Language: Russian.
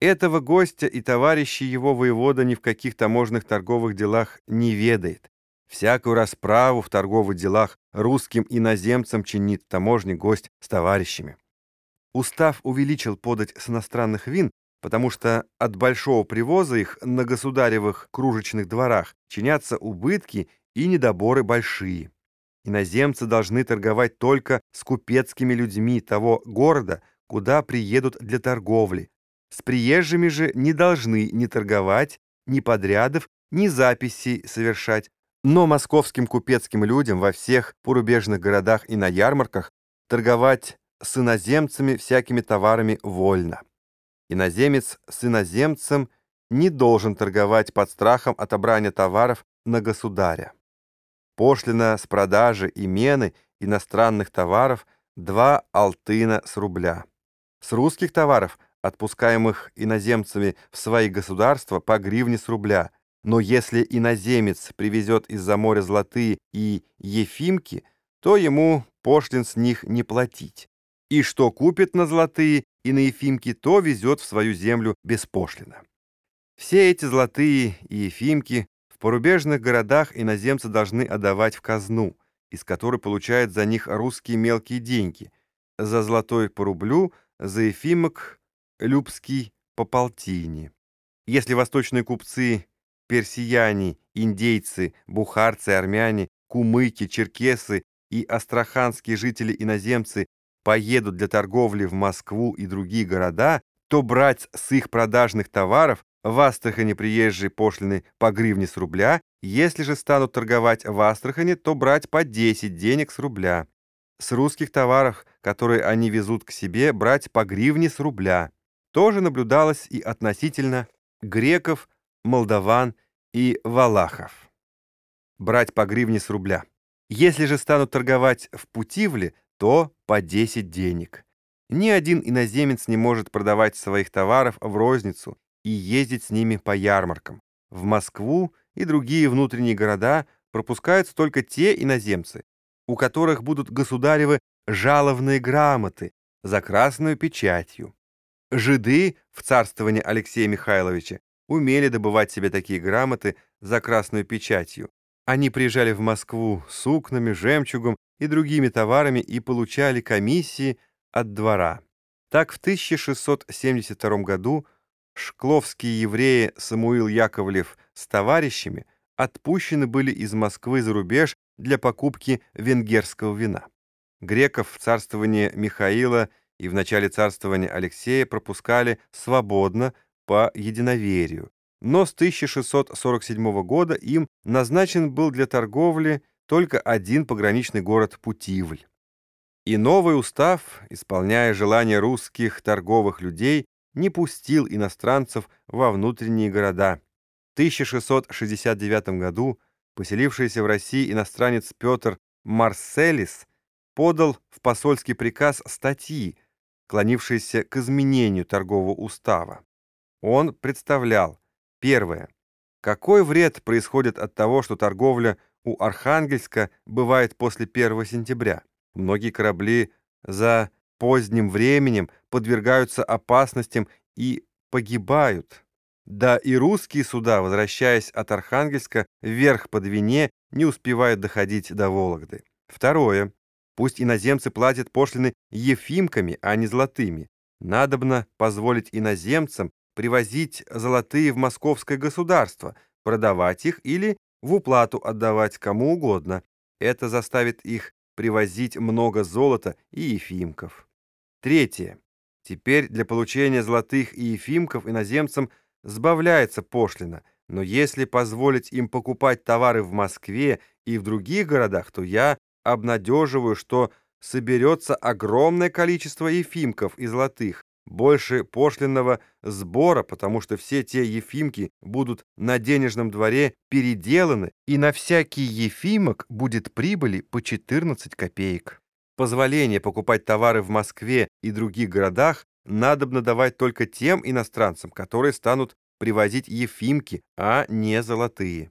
Этого гостя и товарищи его воевода ни в каких таможенных торговых делах не ведает. Всякую расправу в торговых делах русским иноземцам чинит таможний гость с товарищами. Устав увеличил подать с иностранных вин, потому что от большого привоза их на государевых кружечных дворах чинятся убытки и недоборы большие. Иноземцы должны торговать только с купецкими людьми того города, куда приедут для торговли. С приезжими же не должны ни торговать, ни подрядов, ни записей совершать. Но московским купецким людям во всех порубежных городах и на ярмарках торговать с иноземцами всякими товарами вольно. Иноземец с иноземцем не должен торговать под страхом отобрания товаров на государя. Пошлина с продажи и мены иностранных товаров 2 алтына с рубля. С русских товаров, отпускаемых иноземцами в свои государства, по гривне с рубля. Но если иноземец привезет из-за моря золотые и ефимки, то ему пошлин с них не платить. И что купит на золотые и на ефимки, то везет в свою землю беспошлино. Все эти золотые и ефимки порубежных городах иноземцы должны отдавать в казну, из которой получают за них русские мелкие деньги, за золотой по рублю, за эфимок любский по полтине. Если восточные купцы, персияне, индейцы, бухарцы, армяне, кумыки, черкесы и астраханские жители-иноземцы поедут для торговли в Москву и другие города, то брать с их продажных товаров в Астрахани приезжие пошлины по гривне с рубля, если же станут торговать в Астрахани, то брать по 10 денег с рубля. С русских товаров, которые они везут к себе, брать по гривне с рубля. Тоже наблюдалось и относительно греков, молдаван и валахов. Брать по гривне с рубля. Если же станут торговать в Путивле, то по 10 денег. Ни один иноземец не может продавать своих товаров в розницу и ездить с ними по ярмаркам. В Москву и другие внутренние города пропускаются только те иноземцы, у которых будут государевы жаловные грамоты за красную печатью. Жиды в царствовании Алексея Михайловича умели добывать себе такие грамоты за красную печатью. Они приезжали в Москву с сукнами, жемчугом и другими товарами и получали комиссии от двора. Так в 1672 году шкловские евреи Самуил Яковлев с товарищами отпущены были из Москвы за рубеж для покупки венгерского вина. Греков в царствовании Михаила и в начале царствования Алексея пропускали свободно по единоверию, но с 1647 года им назначен был для торговли только один пограничный город Путивль. И новый устав, исполняя желания русских торговых людей, не пустил иностранцев во внутренние города. В 1669 году поселившийся в России иностранец Петр Марселис подал в посольский приказ статьи, клонившиеся к изменению торгового устава. Он представлял, первое, какой вред происходит от того, что торговля у Архангельска бывает после 1 сентября. Многие корабли за поздним временем подвергаются опасностям и погибают. Да и русские суда, возвращаясь от Архангельска вверх по Двине, не успевают доходить до Вологды. Второе. Пусть иноземцы платят пошлины ефимками, а не золотыми. Надобно позволить иноземцам привозить золотые в московское государство, продавать их или в уплату отдавать кому угодно. Это заставит их привозить много золота и ефимков. Третье. Теперь для получения золотых и ефимков иноземцам сбавляется пошлина, но если позволить им покупать товары в Москве и в других городах, то я обнадеживаю, что соберется огромное количество ефимков и золотых, больше пошлинного сбора, потому что все те ефимки будут на денежном дворе переделаны, и на всякий ефимок будет прибыли по 14 копеек. Позволение покупать товары в Москве и других городах надобно давать только тем иностранцам, которые станут привозить ефимки, а не золотые.